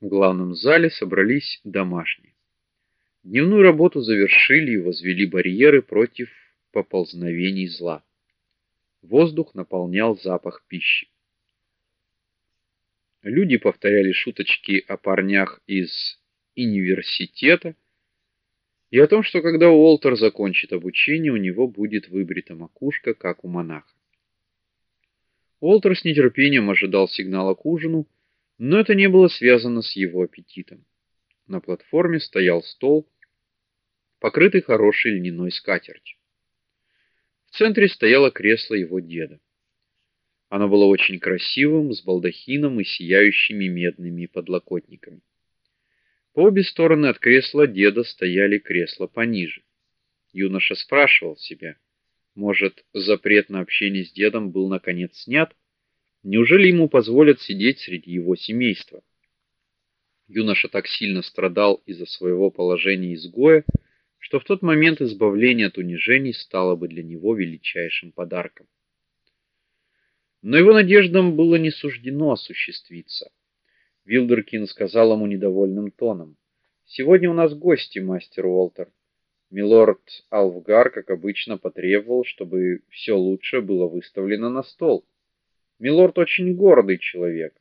В главном зале собрались домашние. Дневную работу завершили и возвели барьеры против поползновений зла. Воздух наполнял запах пищи. Люди повторяли шуточки о парнях из университета и о том, что когда Уолтер закончит обучение, у него будет выбрита макушка, как у монаха. Уолтер с нетерпением ожидал сигнала к ужину, но это не было связано с его аппетитом. На платформе стоял стол, покрытый хорошей льняной скатертью. В центре стояло кресло его деда. Оно было очень красивым, с балдахином и сияющими медными подлокотниками. По обе стороны от кресла деда стояли кресла пониже. Юноша спрашивал себя: может, запрет на общение с дедом был наконец снят? Неужели ему позволят сидеть среди его семейства? Юноша так сильно страдал из-за своего положения изгоя, что в тот момент избавление от унижений стало бы для него величайшим подарком. Но его надеждам было не суждено осуществиться. Вилдеркин сказал ему недовольным тоном: "Сегодня у нас гости, мастер Уолтер. Милорд Алвгар, как обычно, потребовал, чтобы все лучше было выставлено на стол. Милорд очень гордый человек.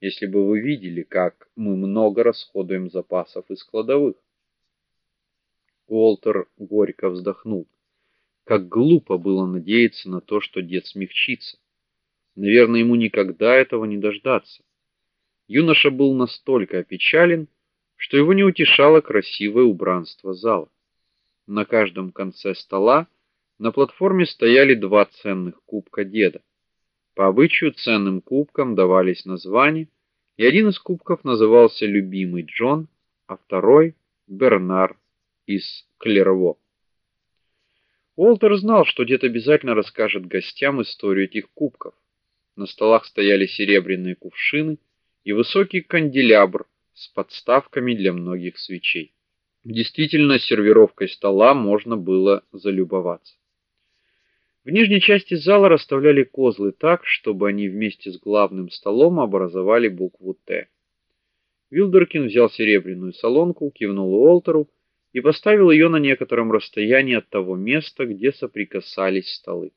Если бы вы видели, как мы много расходуем запасов из кладовых. Уолтер горько вздохнул. Как глупо было надеяться на то, что дед смягчится. Наверное, ему никогда этого не дождаться. Юноша был настолько опечален, что его не утешало красивое убранство зала. На каждом конце стола на платформе стояли два ценных кубка деда. По обычаю ценным кубкам давались названия, и один из кубков назывался Любимый Джон, а второй Бернар из Клерво. Уолтер знал, что дед обязательно расскажет гостям историю этих кубков. На столах стояли серебряные кувшины и высокий канделябр с подставками для многих свечей. Действительно, сервировкой стола можно было залюбоваться. В нижней части зала расставляли козлы так, чтобы они вместе с главным столом образовали букву Т. Вилдеркин взял серебряную солонку, кивнул Уолтеру и поставил ее на некотором расстоянии от того места, где соприкасались столы.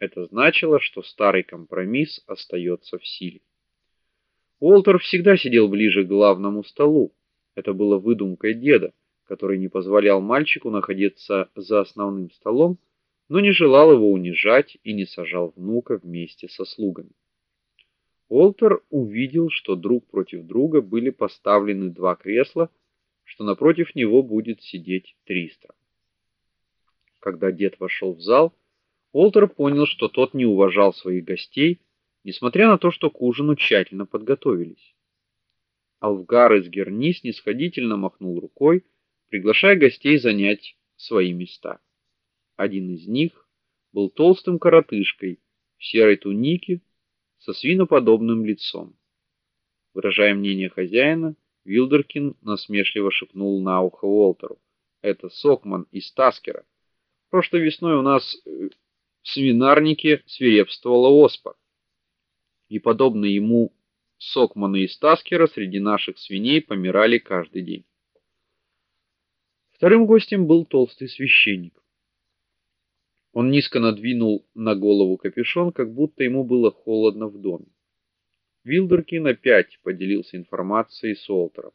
Это значило, что старый компромисс остается в силе. Уолтер всегда сидел ближе к главному столу. Это было выдумкой деда, который не позволял мальчику находиться за основным столом, но не желал его унижать и не сажал внука вместе со слугами. Уолтер увидел, что друг против друга были поставлены два кресла, что напротив него будет сидеть Тристром. Когда дед вошел в зал, Уолтер понял, что тот не уважал своих гостей, несмотря на то, что к ужину тщательно подготовились. Алвгар из Герни снисходительно махнул рукой, приглашая гостей занять свои места. Один из них был толстым коротышкой в серой тунике со свиноподобным лицом. Выражая мнение хозяина, Вилдеркин насмешливо шепнул на ухо Уолтеру: "Это Сокман из Таскера. Прошлой весной у нас э, в свинарнике свирепствовала оспа. И подобно ему Сокманы из Таскера среди наших свиней помирали каждый день. Вторым гостем был толстый священник. Он низко надвинул на голову капюшон, как будто ему было холодно в доме. Вилдеркин опять поделился информацией с Олтером.